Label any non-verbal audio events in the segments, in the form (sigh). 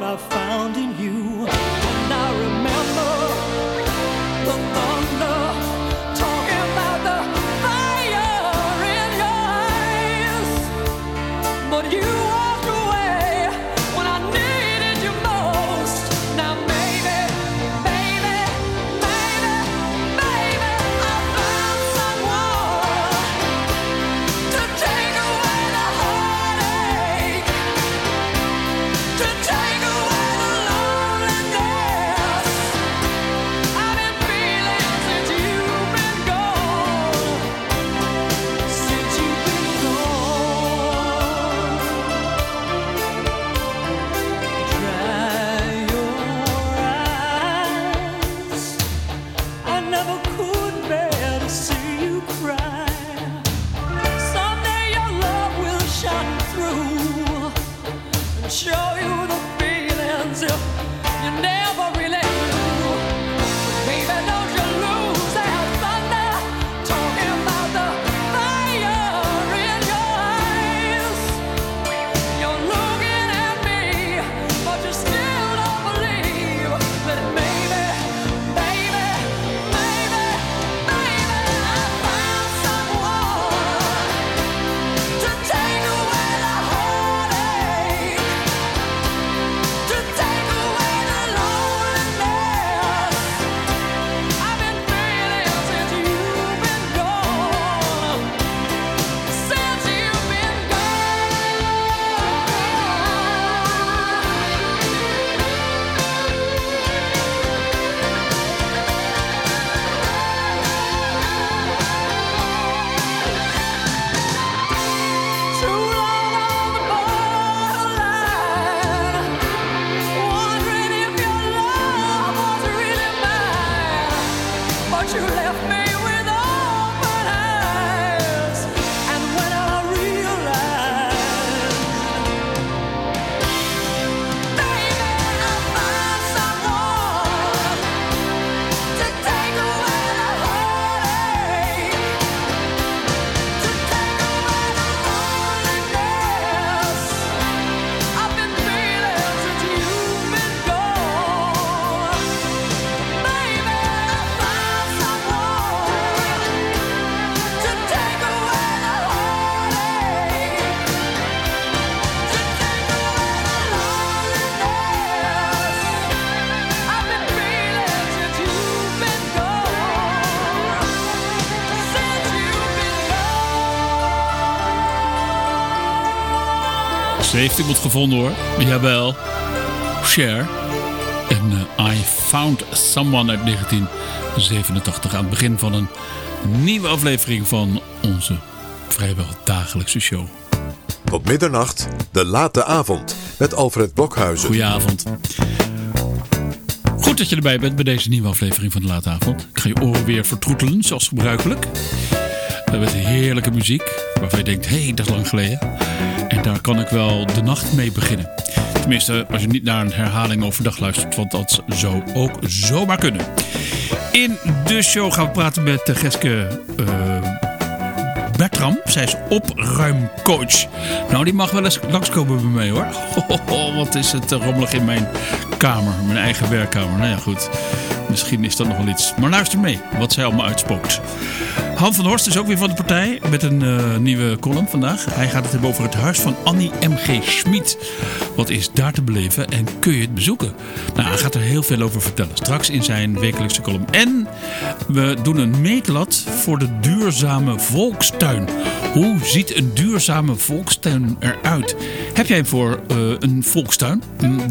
love I thought I found in heeft iemand gevonden hoor. Jawel. Cher. En eh, I Found Someone uit 1987. Aan het begin van een nieuwe aflevering van onze vrijwel dagelijkse show. Tot middernacht, de late avond. Met Alfred Blokhuizen. Goedenavond. Goed dat je erbij bent bij deze nieuwe aflevering van de Late Avond. Ik ga je oren weer vertroetelen, zoals gebruikelijk. Met heerlijke muziek, waarvan je denkt, hé, hey, dat is lang geleden. En daar kan ik wel de nacht mee beginnen. Tenminste, als je niet naar een herhaling overdag luistert, want dat zou ook zomaar kunnen. In de show gaan we praten met uh, Geske eh, Bertram. Zij is opruimcoach. Nou, die mag wel eens langskomen bij mij hoor. (laughs) Wat is het eh, rommelig in mijn kamer, mijn eigen werkkamer. Nou ja, goed. Misschien is dat nog wel iets. Maar luister mee, wat zij allemaal uitspookt. Han van Horst is ook weer van de partij met een uh, nieuwe column vandaag. Hij gaat het hebben over het huis van Annie M.G. Schmid. Wat is daar te beleven en kun je het bezoeken? Nou, hij gaat er heel veel over vertellen. Straks in zijn wekelijkse column. En we doen een meetlat voor de duurzame volkstuin. Hoe ziet een duurzame volkstuin eruit? Heb jij voor uh, een volkstuin?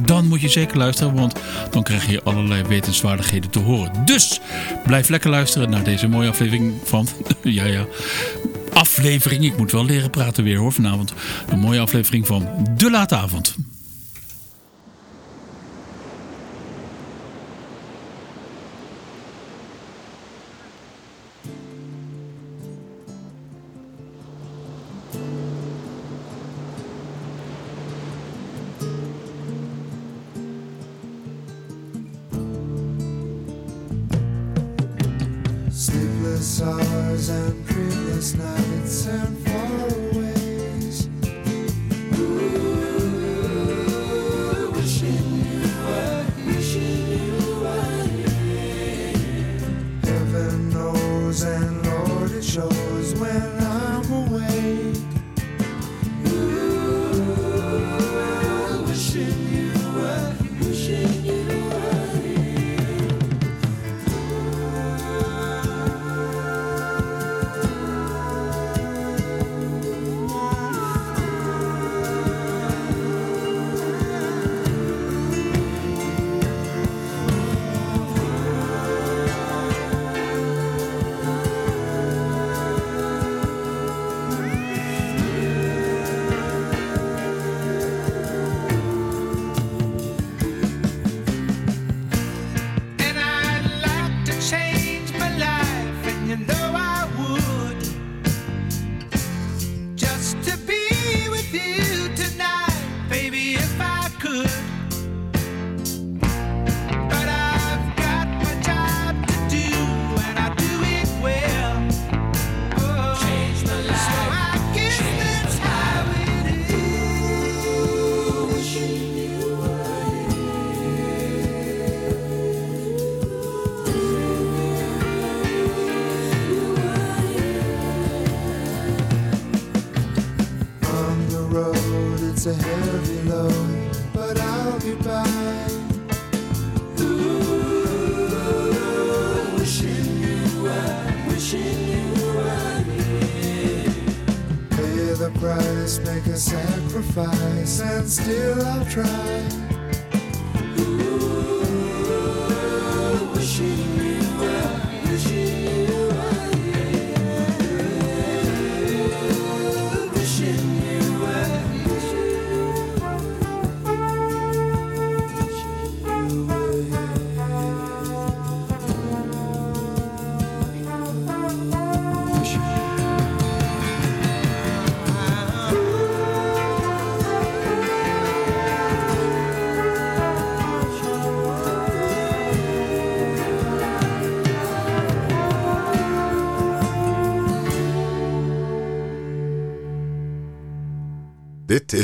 Dan moet je zeker luisteren, want dan krijg je allerlei wetenswaardigheden te horen. Dus blijf lekker luisteren naar deze mooie aflevering van... (laughs) ja, ja. Aflevering, ik moet wel leren praten weer hoor vanavond. Een mooie aflevering van De Late Avond.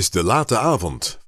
is de late avond.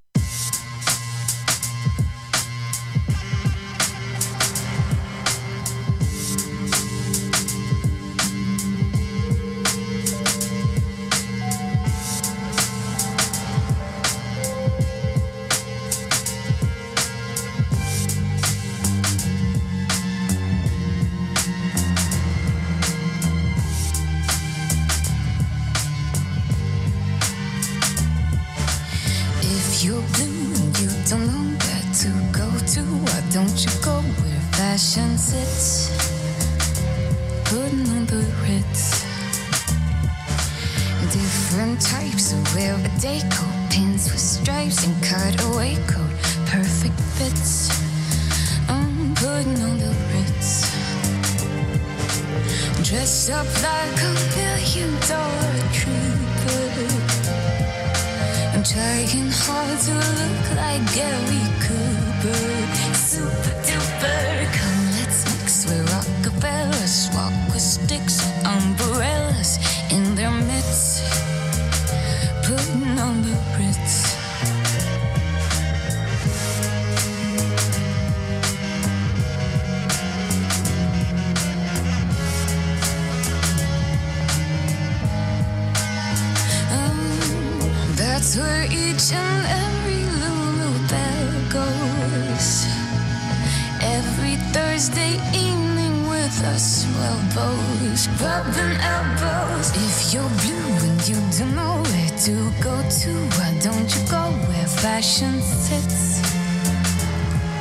elbows. If you're blue and you don't know where to go to, why don't you go where fashion sits?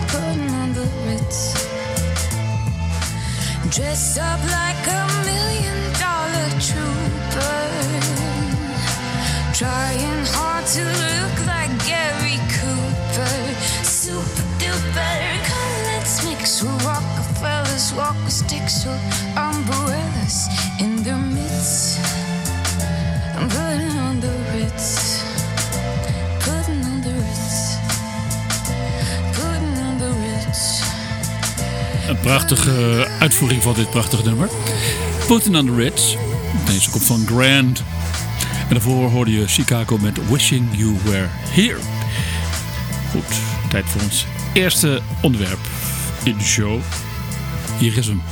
Putting on the Ritz. Dress up like a million dollar trooper. Trying hard to look like Gary Cooper. Super duper. Come, let's mix. We'll a fella's walk a stick. So, prachtige eh, uitvoering van dit prachtige nummer. Putin on the Ritz. Deze komt van Grand. En daarvoor hoorde je Chicago met Wishing You Were Here. Goed, tijd voor ons eerste onderwerp in de show. Hier is hem.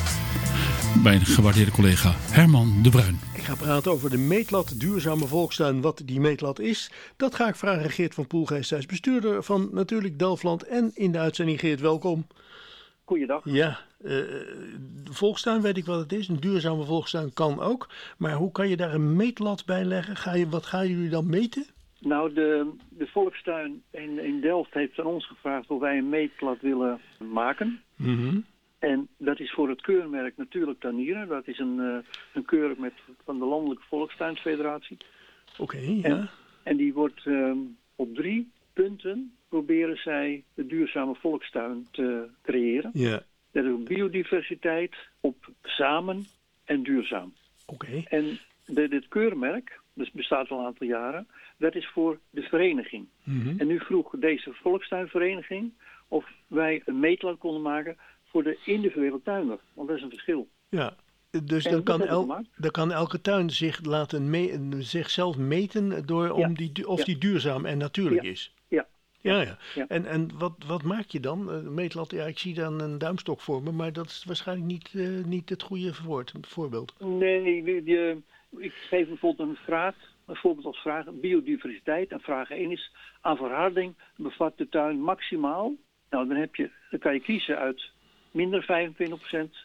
Mijn gewaardeerde collega Herman de Bruin. Ik ga praten over de meetlat duurzame volkstuin. Wat die meetlat is, dat ga ik vragen Geert van Poelgeest. Hij is bestuurder van Natuurlijk Delfland. En in de uitzending Geert, welkom. Goeiedag. Ja, eh, volkstuin weet ik wat het is. Een duurzame volkstuin kan ook. Maar hoe kan je daar een meetlat bij leggen? Ga je, wat gaan jullie dan meten? Nou, de, de Volkstuin in, in Delft heeft aan ons gevraagd of wij een meetlat willen maken. Mhm. En dat is voor het keurmerk Natuurlijk Tanieren. Dat is een, eh, een keurmerk met, van de Landelijke Volkstuinsfederatie. Oké, ja. En die wordt ehm, op drie punten proberen zij de duurzame volkstuin te creëren. Ja, Dat is biodiversiteit, op samen en duurzaam. oké. En de, dit keurmerk, dus bestaat al een aantal jaren, dat is voor de vereniging. Mhm. En nu vroeg deze volkstuinvereniging of wij een meetlat konden maken voor de individuele tuinder. Want dat is een verschil. Ja, dus dan kan, el, dan kan elke tuin zich laten zichzelf meten door om Ja. die, of Ja. die duurzaam en natuurlijk Ja. is. Ja. Ja. En, en wat, wat maak je dan? Een meetlat, ja, ik zie dan een duimstok voor me, maar dat is waarschijnlijk niet, eh, niet het goede woord, voorbeeld. Nee, die- die- ik geef bijvoorbeeld een vraag, een voorbeeld als vraag, biodiversiteit. En vraag 1 is, aan verharding bevat de tuin maximaal. Nou, dan, heb je, dan kan je kiezen uit minder 25%,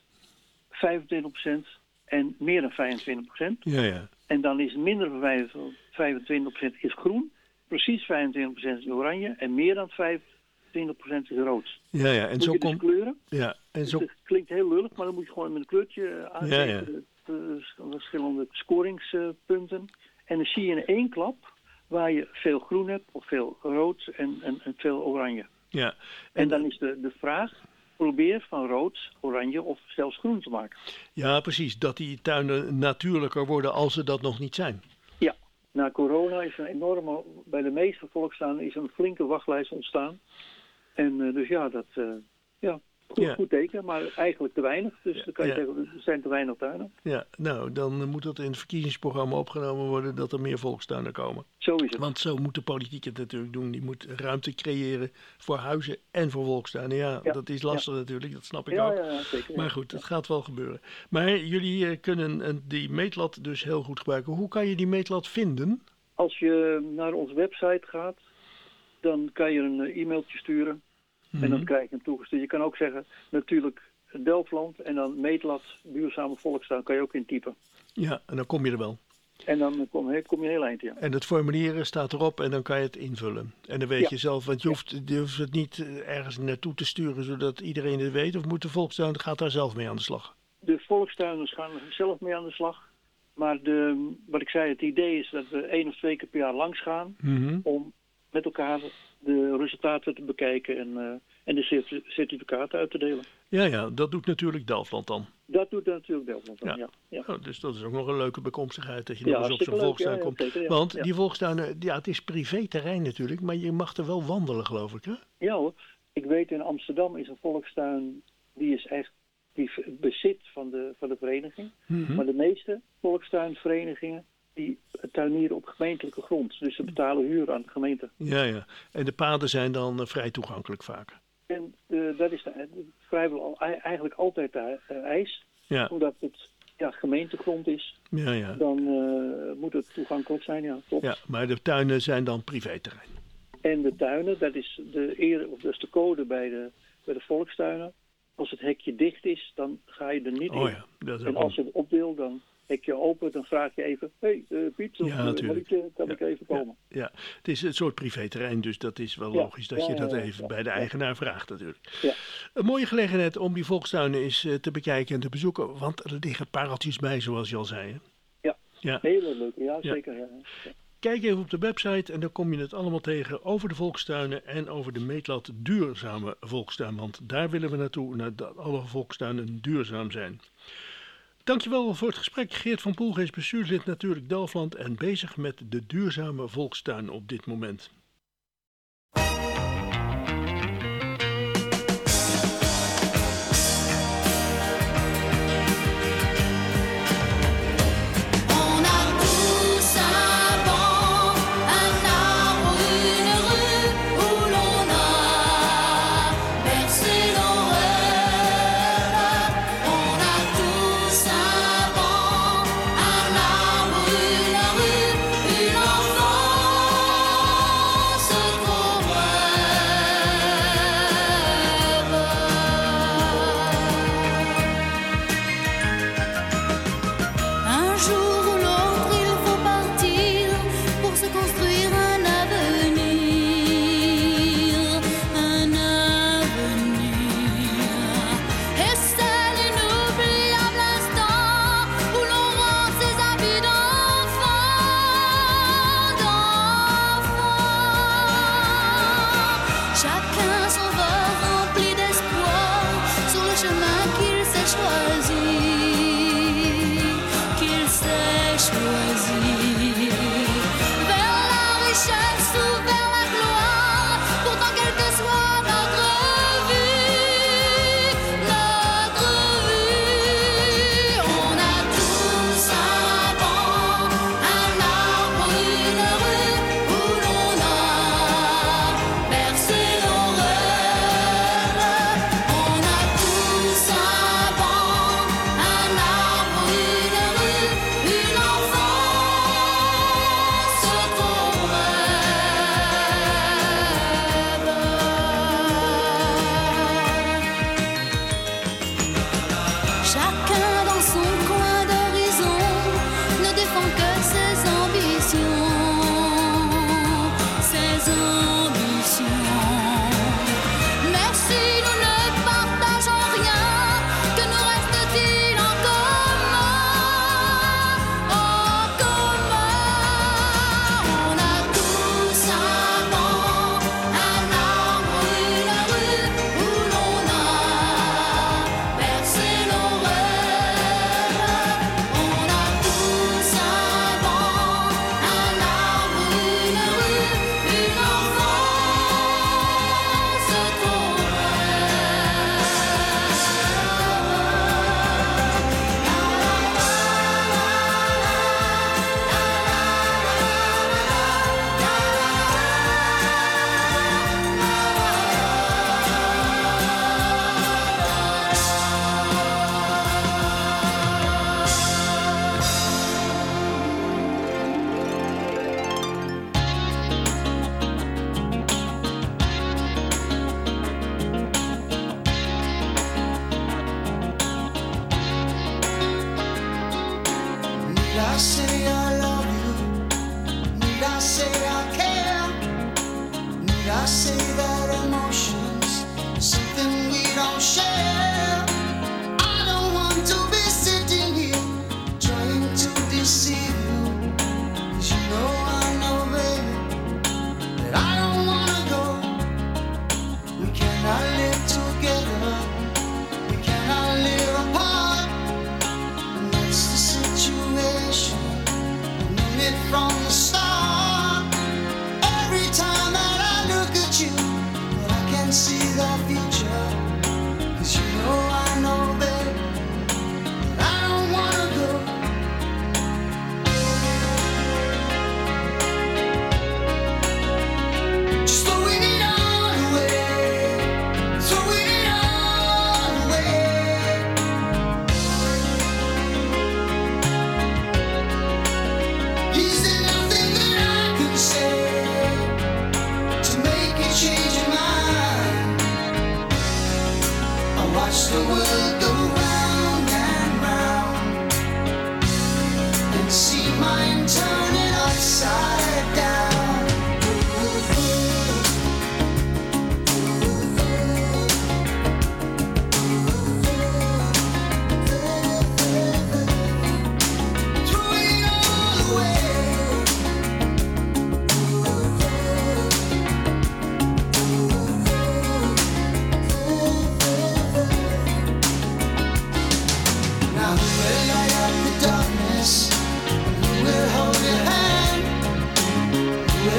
25% en meer dan 25%. Ja, ja. En dan is minder dan 25% is groen, precies 25% is oranje en meer dan 25% is rood. Ja, ja. En Moet zo dus komt. kleuren. Ja, en Het zo. is- klinkt heel lullig, maar dan moet je gewoon met een kleurtje eh, aangeven. Ja, ja. De, de verschillende scoringspunten. En dan zie je in één klap waar je veel groen hebt, of veel rood en, en, en veel oranje. Ja. En, dan is de, de vraag, probeer van rood, oranje of zelfs groen te maken. Ja, precies. Dat die tuinen natuurlijker worden als ze dat nog niet zijn. Na corona is een enorme, bij de meeste volkstuinen is een flinke wachtlijst ontstaan. En eh, dus ja, dat eh, ja, goed, Ja. goed teken, maar eigenlijk te weinig. Dus dan kan je zeggen, er zijn te weinig tuinen. Ja, nou, dan moet dat in het verkiezingsprogramma opgenomen worden dat er meer volkstuinen komen. Zo is het. Want zo moet de politiek het natuurlijk doen. Die moet ruimte creëren voor huizen en voor volkstuinen. Ja, Ja, dat is lastig natuurlijk, dat snap ik ook. zeker. Maar goed, dat gaat wel gebeuren. Maar jullie eh, kunnen eh, die meetlat dus heel goed gebruiken. Hoe kan je die meetlat vinden? Als je naar onze website gaat, dan kan je een eh, e-mailtje sturen. En Mhm. dan krijg je hem toegestuurd. Je kan ook zeggen, natuurlijk Delftland en dan meetlat duurzame volkstuin kan je ook intypen. Ja, en dan kom je er wel. En dan kom, kom je heel eind, ja. En het formulieren staat erop en dan kan je het invullen. En dan weet Ja. je zelf, want je hoeft, je hoeft het niet eh, ergens naartoe te sturen zodat iedereen het weet. Of moet de volkstuin gaat daar zelf mee aan de slag? De volkstuiners gaan er zelf mee aan de slag. Maar de, wat ik zei, het idee is dat we één of twee keer per jaar langs gaan Mhm. om met elkaar de resultaten te bekijken en, eh, en de certi- certificaten uit te delen. Ja, ja, dat doet natuurlijk Delftland dan. Dat doet natuurlijk Delftland dan, Ja. ja. ja. Oh, dus dat is ook nog een leuke bekomstigheid dat je nog eens op zo'n volkstuin komt. zeker. Want die volkstuinen, ja, het is privé-terrein natuurlijk, maar je mag er wel wandelen, geloof ik, hè? Ja hoor, ik weet in Amsterdam is een volkstuin, die is echt die bezit van de, van de vereniging. Mhm. Maar de meeste volkstuinverenigingen, die tuinieren op gemeentelijke grond. Dus ze betalen huur aan de gemeente. Ja, ja. En de paden zijn dan eh, vrij toegankelijk vaak. En eh, dat is de, vrijwel al, ei- eigenlijk altijd de eh, eis. Ja, Omdat het ja, gemeentegrond is, ja, ja. dan eh, moet het toegankelijk zijn, ja, klopt. ja. Maar de tuinen zijn dan privé-terrein. En de tuinen, dat is de, eer, of dat is de code bij de, bij de volkstuinen. Als het hekje dicht is, dan ga je er niet Oh in. ja, dat is En als je het op wil, dan hekje open, dan vraag je even... Hé, hey, eh, Piet, of Ja, eh, natuurlijk. Marietje, kan Ja, ik even komen? Ja, het is een soort privé-terrein, dus dat is wel logisch dat je dat even bij de eigenaar vraagt natuurlijk. Ja. Een mooie gelegenheid om die volkstuinen eens eh, te bekijken en te bezoeken, want er liggen pareltjes bij, zoals je al zei. Hè? Ja. Ja. Hele leuke, ja, zeker. Kijk even op de website en dan kom je het allemaal tegen over de volkstuinen en over de meetlat duurzame volkstuin. Want daar willen we naartoe, naar dat alle volkstuinen duurzaam zijn. Dankjewel voor het gesprek. Geert van Poelgeest, bestuurslid natuurlijk Delfland en bezig met de duurzame volkstuin op dit moment. I say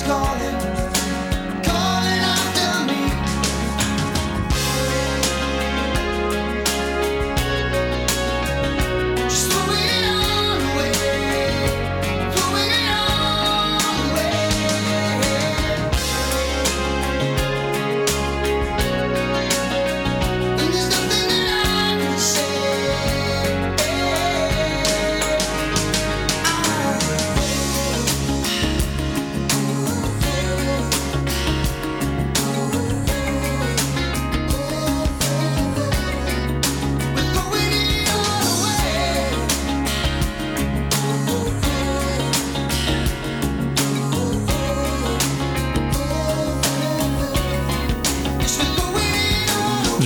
calling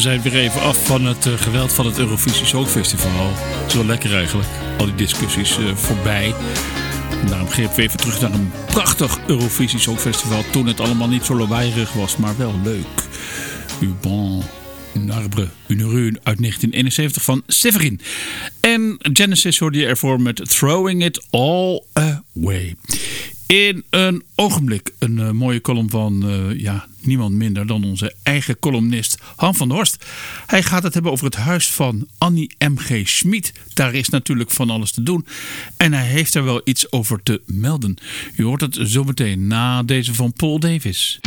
zijn weer even af van het eh, geweld van het Eurovisie Songfestival. Het is wel lekker eigenlijk. Al die discussies eh, voorbij. Daarom greep we even terug naar een prachtig Eurovisie Songfestival. Toen het allemaal niet zo lawaaierig was, maar wel leuk. Uban Un arbre, une rune uit 1971 van Severin. En Genesis hoorde je ervoor met Throwing It All Away. In een ogenblik een eh, mooie column van eh, ja, niemand minder dan onze eigen columnist Han van der Horst. Hij gaat het hebben over het huis van Annie M.G. Schmid. Daar is natuurlijk van alles te doen en hij heeft er wel iets over te melden. U hoort het zometeen na deze van Paul Davis.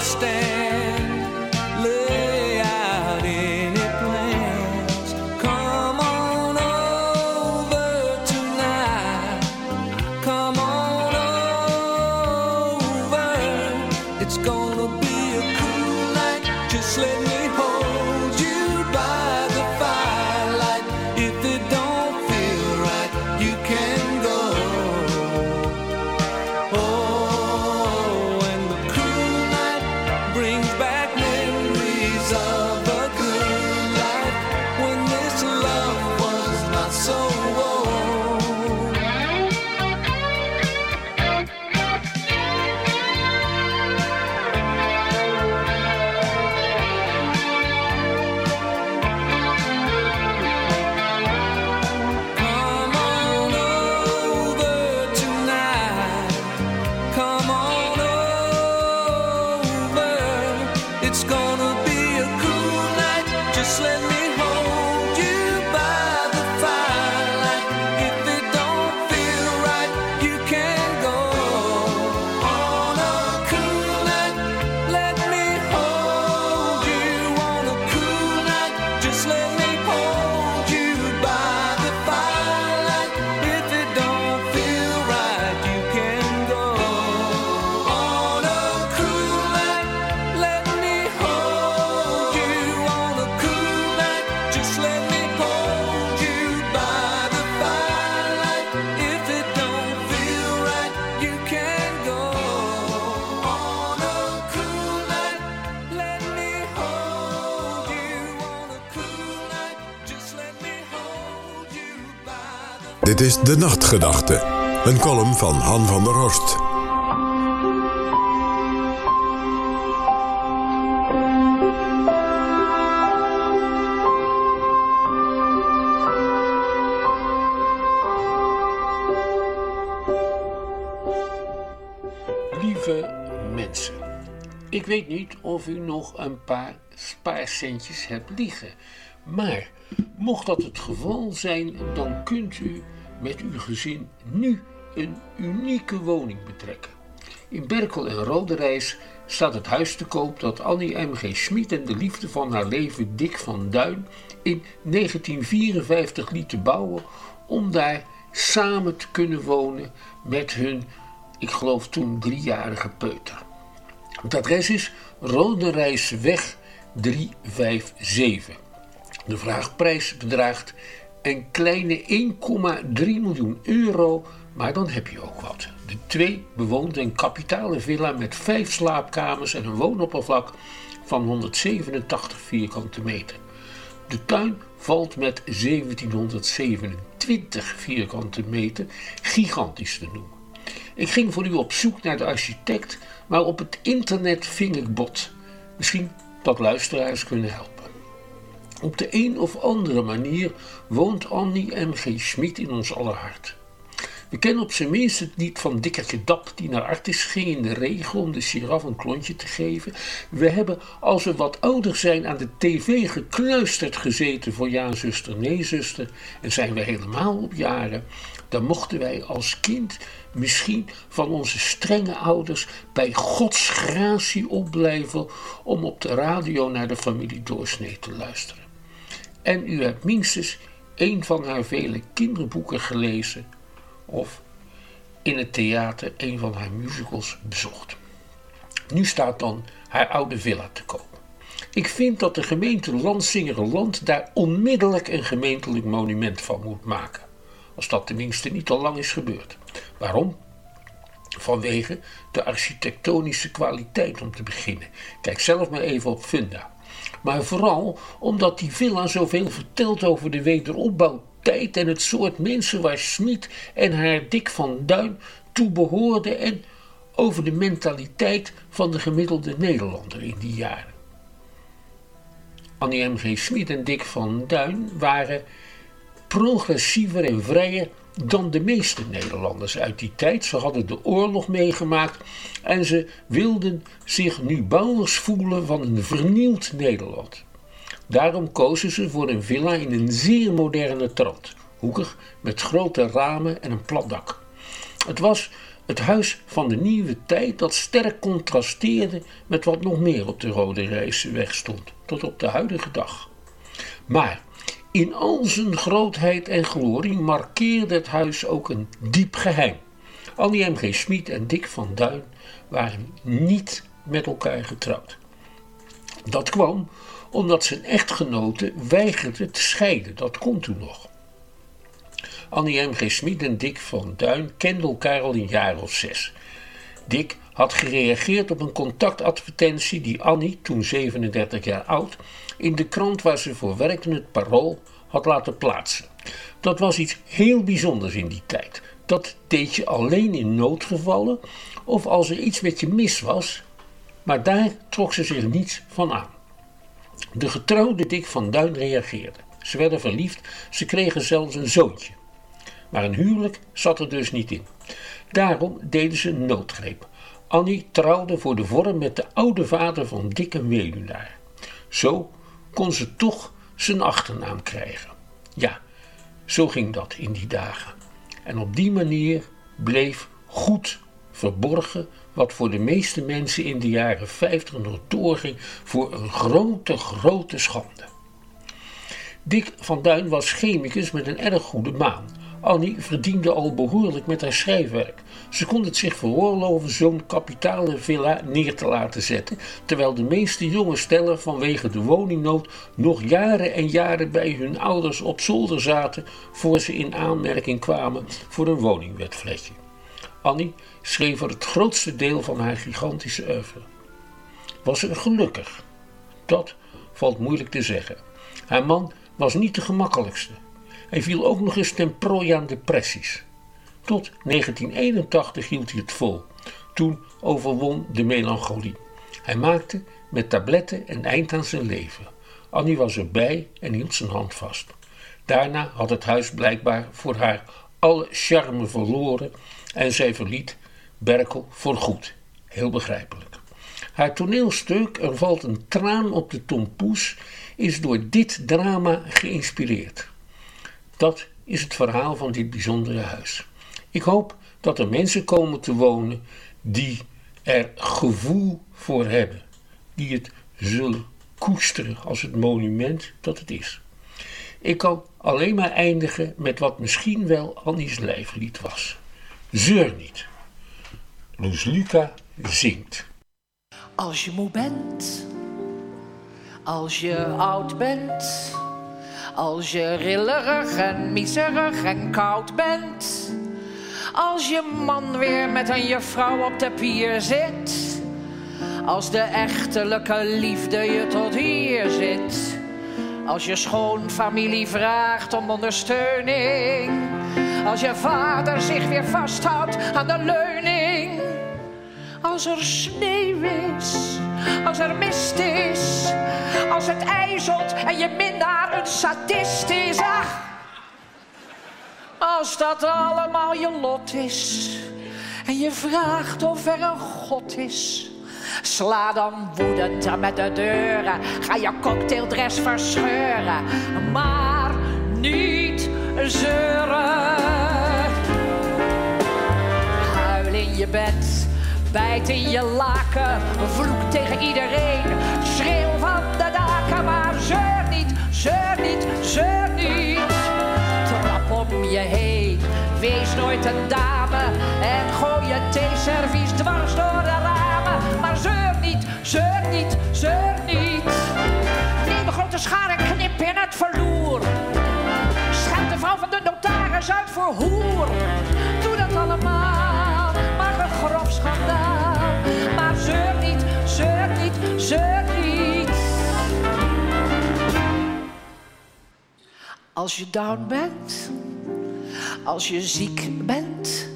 stand. Dit is De Nachtgedachte, een column van Han van der Horst. Lieve mensen, ik weet niet of u nog een paar spaarcentjes hebt liggen. Maar mocht dat het geval zijn, dan kunt u met uw gezin nu een unieke woning betrekken. In Berkel en Roderijs staat het huis te koop dat Annie M.G. Schmid en de liefde van haar leven Dick van Duin in 1954 lieten bouwen om daar samen te kunnen wonen met hun, ik geloof toen driejarige peuter. Het adres is Roderijsweg 357. De vraagprijs bedraagt een kleine 1,3 miljoen euro, maar dan heb je ook wat. De twee bewoonde een kapitale villa met vijf slaapkamers en een woonoppervlak van 187 vierkante meter. De tuin valt met 1727 vierkante meter gigantisch te noemen. Ik ging voor u op zoek naar de architect, maar op het internet ving ik bot. Misschien dat luisteraars kunnen helpen. Op de een of andere manier woont Annie M.G. Schmid in ons aller hart. We kennen op zijn minst het lied van Dikkertje Dap die naar Artis ging in de regen om de giraf een klontje te geven. We hebben als we wat ouder zijn aan de tv gekluisterd gezeten voor ja zuster, nee zuster en zijn we helemaal op jaren. Dan mochten wij als kind misschien van onze strenge ouders bij Gods gratie opblijven om op de radio naar de familie Doorsnee te luisteren. En u hebt minstens een van haar vele kinderboeken gelezen of in het theater een van haar musicals bezocht. Nu staat dan haar oude villa te koop. Ik vind dat de gemeente Landsingerenland daar onmiddellijk een gemeentelijk monument van moet maken. Als dat tenminste niet al lang is gebeurd. Waarom? Vanwege de architectonische kwaliteit om te beginnen. Kijk zelf maar even op Funda. Maar vooral omdat die villa zoveel vertelt over de wederopbouwtijd en het soort mensen waar Smit en haar Dick van Duin toe behoorden en over de mentaliteit van de gemiddelde Nederlander in die jaren. Annie M.G. Smit en Dick van Duin waren progressiever en vrijer dan de meeste Nederlanders uit die tijd. Ze hadden de oorlog meegemaakt en ze wilden zich nu bouwers voelen van een vernieuwd Nederland. Daarom kozen ze voor een villa in een zeer moderne trant, hoekig met grote ramen en een plat dak. Het was het huis van de nieuwe tijd dat sterk contrasteerde met wat nog meer op de Rode Reisweg stond, tot op de huidige dag. Maar in al zijn grootheid en glorie markeerde het huis ook een diep geheim. Annie M.G. Smit en Dick van Duin waren niet met elkaar getrouwd. Dat kwam omdat zijn echtgenote weigerde te scheiden. Dat kon toen nog. Annie M.G. Smit en Dick van Duin kenden elkaar al een jaar of zes. Dick had gereageerd op een contactadvertentie die Annie, toen 37 jaar oud, in de krant waar ze voor werkte, het Parool, had laten plaatsen. Dat was iets heel bijzonders in die tijd. Dat deed je alleen in noodgevallen of als er iets met je mis was, maar daar trok ze zich niets van aan. De getrouwde Dick van Duin reageerde. Ze werden verliefd, ze kregen zelfs een zoontje. Maar een huwelijk zat er dus niet in. Daarom deden ze een noodgreep. Annie trouwde voor de vorm met de oude vader van Dick en Weluwnaar. Zo kon ze toch zijn achternaam krijgen. Ja, zo ging dat in die dagen. En op die manier bleef goed verborgen wat voor de meeste mensen in de jaren 50 nog doorging voor een grote, grote schande. Dick van Duin was chemicus met een erg goede maan. Annie verdiende al behoorlijk met haar schrijfwerk. Ze kon het zich veroorloven zo'n kapitale villa neer te laten zetten, terwijl de meeste jonge stellen vanwege de woningnood nog jaren en jaren bij hun ouders op zolder zaten voor ze in aanmerking kwamen voor een woningwetvletje. Annie schreef er het grootste deel van haar gigantische oeuvre. Was ze gelukkig? Dat valt moeilijk te zeggen. Haar man was niet de gemakkelijkste. Hij viel ook nog eens ten prooi aan depressies. Tot 1981 hield hij het vol. Toen overwon de melancholie. Hij maakte met tabletten een eind aan zijn leven. Annie was erbij en hield zijn hand vast. Daarna had het huis blijkbaar voor haar alle charme verloren en zij verliet Berkel voor goed. Heel begrijpelijk. Haar toneelstuk Er valt een traan op de tompoes is door dit drama geïnspireerd. Dat is het verhaal van dit bijzondere huis. Ik hoop dat er mensen komen te wonen die er gevoel voor hebben, die het zullen koesteren als het monument dat het is. Ik kan alleen maar eindigen met wat misschien wel Annie's lijflied was. Zeur niet. Loes Luca zingt. Als je moe bent, als je oud bent, als je rillerig en miserig en koud bent, als je man weer met een juffrouw op de pier zit, als de echtelijke liefde je tot hier zit, als je schoonfamilie vraagt om ondersteuning, als je vader zich weer vasthoudt aan de leuning. Als er sneeuw is, als er mist is, als het ijzelt en je minnaar een sadist is. Ach, als dat allemaal je lot is en je vraagt of er een God is. Sla dan woedend met de deuren, ga je cocktaildress verscheuren, maar niet zeuren. Huil in je bed, bijt in je laken, vloek tegen iedereen, schreeuw van de daken, maar zeur niet, zeur niet, zeur niet. Wees nooit een dame en gooi je theeservies dwars door de ramen, maar zeur niet, zeur niet, zeur niet. Neem een grote schaar knip in het verloer. Schep de vrouw van de notaris uit voor hoer. Doe dat allemaal, maar een grof schandaal. Maar zeur niet, zeur niet, zeur niet. Als je down bent, als je ziek bent,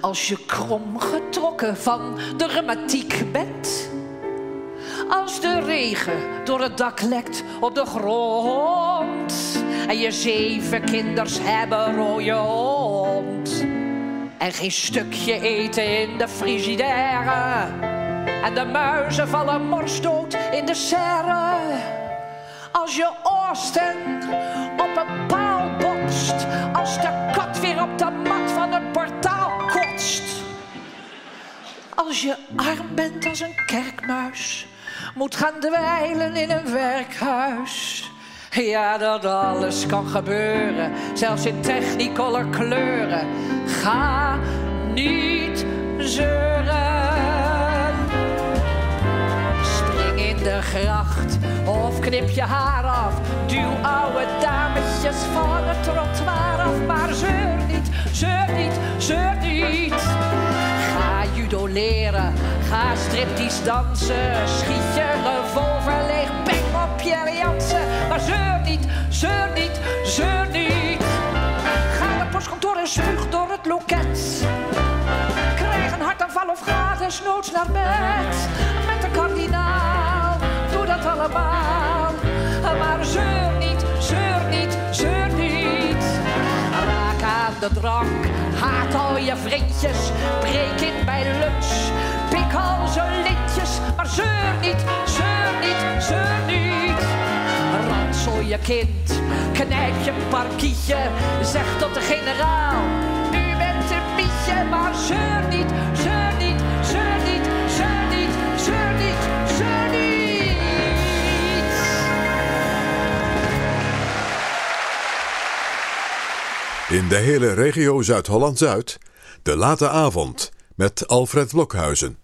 als je krom getrokken van de reumatiek bent. Als de regen door het dak lekt op de grond. En je zeven kinders hebben rode hond. En geen stukje eten in de frigidaire. En de muizen vallen morsdood in de serre. Als je oosten Als je arm bent als een kerkmuis. Moet gaan dweilen in een werkhuis. Ja, dat alles kan gebeuren. Zelfs in technicolor kleuren. Ga niet zeuren. Spring in de gracht of knip je haar af. Duw oude dametjes van het trottoir af. Maar zeur niet, zeur niet, zeur niet. Ga striptease dansen. Schiet je revolver leeg, ping op Pierre Jansen. Maar zeur niet, zeur niet, zeur niet. Ga naar het postkantoor en spuug door het loket. Krijg een hartaanval of ga desnoods naar bed. Met de kardinaal, doe dat allemaal. Maar zeur niet, zeur niet, zeur niet. Raak aan de drank, haat al je vriendjes. Breek in bij lunch, pik al zijn lintjes. Maar zeur niet, zeur niet, zeur niet. Ransel je kind, knijp je parkietje. Zeg tot de generaal, u bent een mietje. Maar zeur niet, zeur niet, In de hele regio Zuid-Holland-Zuid, de late avond met Alfred Blokhuizen.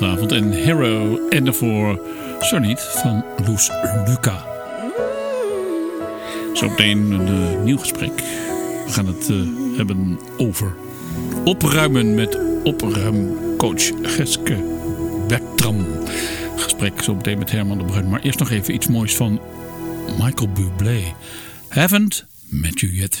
Show in de late avond. En Hero en daarvoor Zo niet van Loes Luca. Zometeen een eh, nieuw gesprek. We gaan het eh, hebben over opruimen met opruimcoach Geske Bertram. Gesprek zometeen met Herman de Bruin. Maar eerst nog even iets moois van Michael Bublé. Haven't met you yet.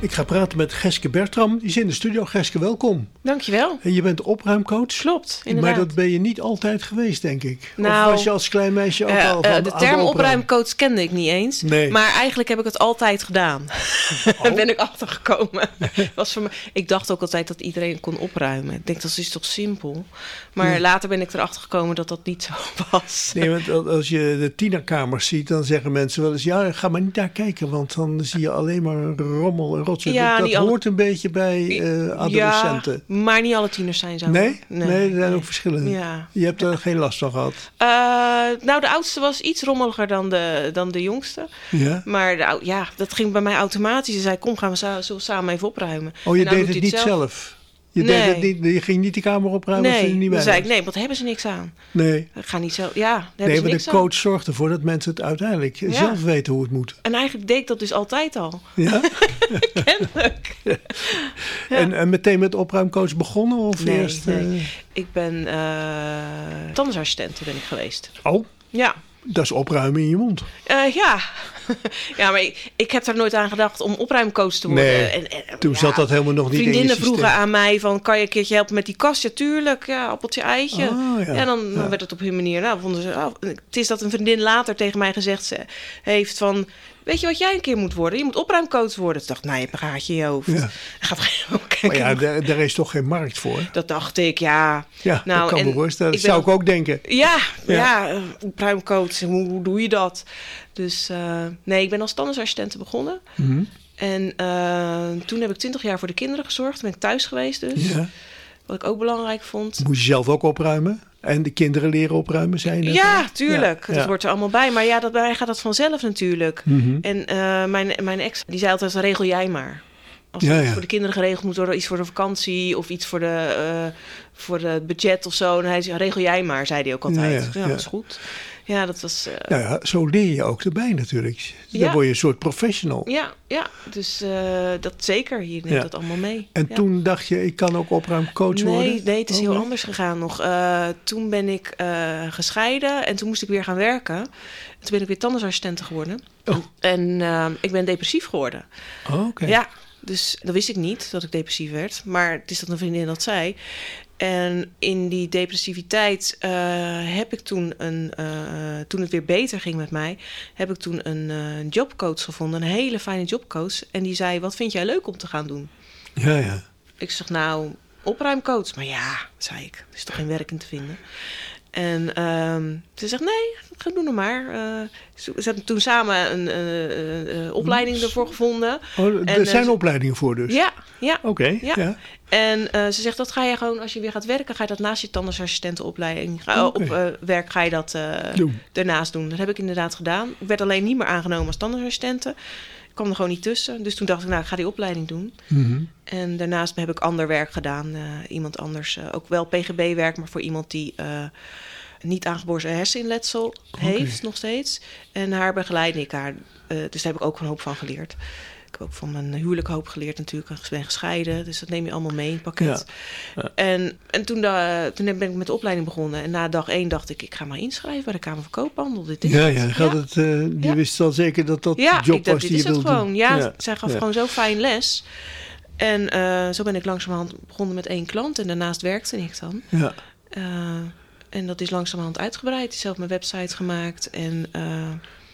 Ik ga praten met Geske Bertram. Die is in de studio. Geske, welkom. Dankjewel. En je bent opruimcoach. Klopt, inderdaad. Maar dat ben je niet altijd geweest, denk ik. Nou, of was je als klein meisje ook Eh, al eh, de term opruimcoach kende ik niet eens. Nee. Maar eigenlijk heb ik het altijd gedaan. (laughs) Oh. Daar ben ik achter gekomen. (laughs) Was voor me, ik dacht ook altijd dat iedereen kon opruimen. Ik denk dat is toch simpel. Maar Ja. later ben ik erachter gekomen dat dat niet zo (laughs) was. Nee, want al- als je de tienerkamers ziet, dan zeggen mensen wel eens... ja, ga maar niet daar kijken, want dan zie je alleen maar rommel en Ja, dat niet dat alle- hoort een beetje bij eh, adolescenten. Ja, maar niet alle tieners zijn zo. nee? nee? er zijn ook verschillen. Ja. Je hebt er geen last van gehad. Eh, nou, de oudste was iets rommeliger dan de, dan de jongste. Ja? Maar de, ja, dat ging bij mij automatisch. Ze zei, kom, gaan we we samen even opruimen. Oh, je En nou deed het niet zelf? Je, Nee. deed het niet, je ging niet die kamer opruimen als je er Nee, niet bij dan zei ik, nee, want daar hebben ze niks aan. Nee. Ik ga niet zelf, ja, Nee, maar de aan. coach zorgt ervoor dat mensen het uiteindelijk zelf weten hoe het moet. En eigenlijk deed ik dat dus altijd al. Ja? (laughs) (laughs) En, en meteen met opruimcoach begonnen? Of Nee, eerst, nee. eh, Ik ben tandartsassistent ben ik geweest. Oh, Ja. Dat is opruimen in je mond. Eh, ja. (laughs) ja, maar ik, ik heb daar nooit aan gedacht om opruimcoach te worden. Nee, En, en, toen zat dat helemaal nog niet in je Vriendinnen vroegen aan mij van, kan je een keertje helpen met die kast? Ja, tuurlijk. Ja, appeltje, eitje. Ja. En dan, dan werd het op hun manier. Nou, vonden ze, oh, het is dat een vriendin later tegen mij gezegd ze- heeft van... Weet je wat jij een keer moet worden? Je moet opruimcoach worden. Toen dacht ik, nou, je gaatje in je hoofd. Ja. (laughs) Gaat (laughs) Maar ja, daar, daar is toch geen markt voor? Dat dacht ik, ja. Ja, Nou, dat kan me en voorstellen. Dat zou ik ook denken. Ja, Ja. ja. opruimcoach. Hoe, hoe doe je dat? Dus eh, nee, ik ben als tandartsassistent begonnen. Mhm. En eh, toen heb ik twintig jaar voor de kinderen gezorgd. Toen ben ik thuis geweest dus. Ja. Wat ik ook belangrijk vond. Moet je zelf ook opruimen? En de kinderen leren opruimen, zijn? Ja, tuurlijk. Ja, Dat ja. hoort er allemaal bij. Maar ja, dat, bij gaat dat vanzelf natuurlijk. Mhm. En eh, mijn, mijn ex, die zei altijd, regel jij maar. Als Ja, voor de kinderen geregeld moet worden, iets voor de vakantie of iets voor, de, eh, voor het budget of zo. Dan hij zei, regel jij maar, zei hij ook altijd. Ja. dat is goed. Ja, dat was... eh, Nou ja, zo leer je ook erbij natuurlijk. Dan Ja. word je een soort professional. Ja, ja, dus eh, dat zeker. Je neemt Ja. dat allemaal mee. En toen dacht je, ik kan ook opruimcoach nee, worden? Nee, het is Oh, heel nee? anders gegaan nog. Eh, toen ben ik gescheiden en toen moest ik weer gaan werken. En toen ben ik weer tandartsassistent geworden. Oh. En ik ben depressief geworden. Oh, oké. Ja, dus dat wist ik niet, dat ik depressief werd. Maar het is dat een vriendin dat zei. En in die depressiviteit eh, heb ik toen een, eh, toen het weer beter ging met mij, heb ik toen een eh, jobcoach gevonden, een hele fijne jobcoach. En die zei: Wat vind jij leuk om te gaan doen? Ja, ja. Ik zeg: Nou, opruimcoach. Maar ja, zei ik, er is toch geen werk in te vinden. En ehm, ze zegt: Nee, ga doen nog maar. Eh, ze hebben toen samen een eh, eh, opleiding ervoor gevonden. Oh, er En, zijn opleidingen voor dus? Ja, ja. Oké, ja. En ze zegt dat ga je gewoon, als je weer gaat werken, ga je dat naast je tandartsassistentenopleiding, op werk ga je dat Doen. daarnaast doen. Dat heb ik inderdaad gedaan. Ik werd alleen niet meer aangenomen als tandartsassistente. Ik kwam er gewoon niet tussen. Dus toen dacht ik, nou, ik ga die opleiding doen. Mhm. En daarnaast heb ik ander werk gedaan. eh, iemand anders, eh, ook wel PGB-werk, maar voor iemand die eh, niet aangeboren herseninletsel heeft, nog steeds. En haar begeleidde ik haar. dus daar heb ik ook een hoop van geleerd. Heb ook van mijn huwelijk hoop geleerd natuurlijk. Ik ben gescheiden, dus dat neem je allemaal mee in pakket. Ja. En, en toen, da- toen ben ik met de opleiding begonnen. En na dag één dacht ik, ik ga maar inschrijven bij de Kamer van Koophandel. Dit Ja, ja, gaat Het, eh, je Ja. wist al zeker dat dat Ja, job ik dacht, was dit die is je het wilde gewoon. Ja, zij gaf gewoon zo fijn les. En eh, zo ben ik langzamerhand begonnen met één klant. En daarnaast werkte ik dan. Ja. Eh, en dat is langzamerhand uitgebreid. Ik heb zelf mijn website gemaakt. En eh,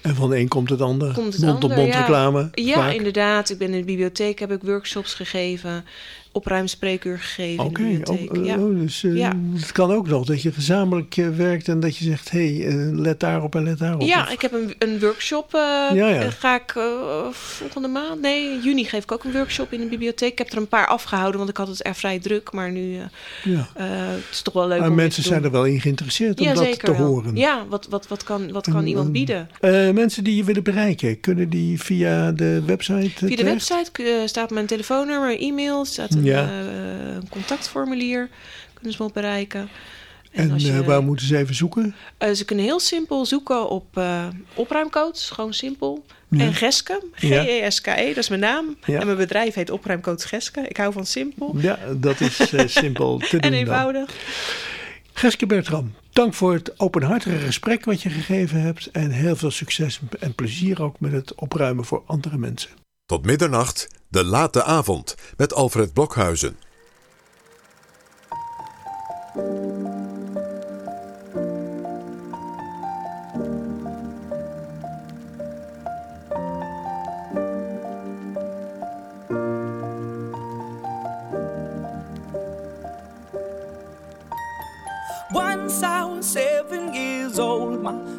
En van de een komt het ander. komt het mond op mond ja. reclame. Ja, vaak. inderdaad. Ik ben in de bibliotheek, heb ik workshops gegeven. Opruimspreekuur gegeven Oké, de bibliotheek. oh, ja. oh, dus Ja. het kan ook nog dat je gezamenlijk eh, werkt en dat je zegt, hé, hey, eh, let daarop en let daarop. Ja, Of- ik heb een, een workshop. Ja, Ga ik volgende maand? Nee, juni geef ik ook een workshop in de bibliotheek. Ik heb er een paar afgehouden, want ik had het er vrij druk. Maar nu ja. het is toch wel leuk Maar om mensen te zijn doen. er wel in geïnteresseerd om dat te wel. horen. Ja, wat, wat, wat kan, wat kan iemand eh, bieden? Mensen die je willen bereiken, kunnen die via de website Via de terecht? website staat mijn telefoonnummer, e-mail, staat Ja. eh, een contactformulier. Kunnen ze op bereiken. En je- eh, waar moeten ze even zoeken? Eh, ze kunnen heel simpel zoeken op eh opruimcoach, gewoon simpel. Ja. En Geske. G-E-S-K-E, dat is mijn naam. Ja. En mijn bedrijf heet Opruimcoach Geske. Ik hou van simpel Ja, dat is eh, (laughs) simpel te doen en dan. eenvoudig. Geske Bertram, dank voor het openhartige gesprek wat je gegeven hebt. En heel veel succes en plezier ook met het opruimen voor andere mensen. Tot middernacht, De Late Avond met Alfred Blokhuizen. Once I was seven years old, my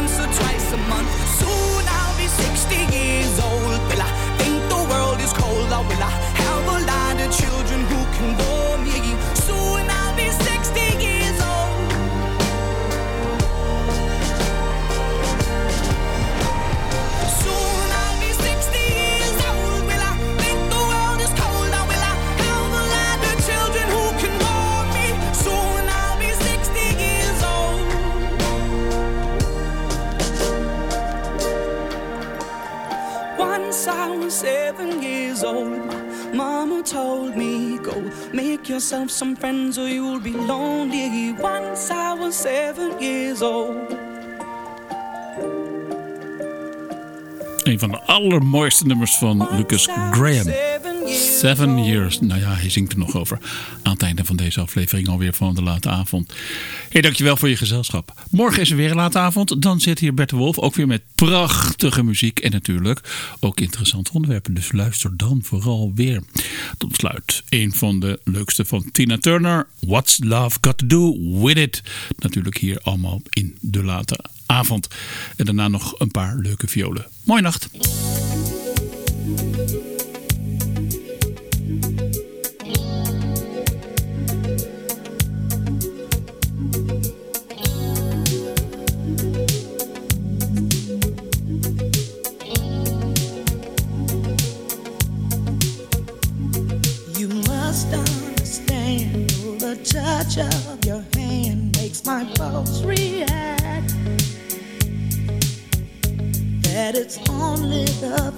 once or twice a month. Soon I'll be 60 years old. Will I think the world is cold? Or will I have a lot of children who can bore years old, mama told me, Go make yourself some friends or you'll be lonely. Once I was seven years old. Een van de allermooiste nummers van Lucas Graham. Seven Years. Nou ja, hij zingt er nog over. Aan het einde van deze aflevering alweer van de late avond. Hey, dankjewel voor je gezelschap. Morgen is er weer een late avond. Dan zit hier Bert de Wolf. Ook weer met prachtige muziek. En natuurlijk ook interessante onderwerpen. Dus luister dan vooral weer. Tot besluit. Een van de leukste van Tina Turner. What's Love Got To Do With It. Natuurlijk hier allemaal in de late avond. En daarna nog een paar leuke violen. Mooie nacht. love.